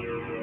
you.